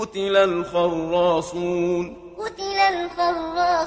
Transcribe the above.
قتل الخراصون. قتل الخراصون.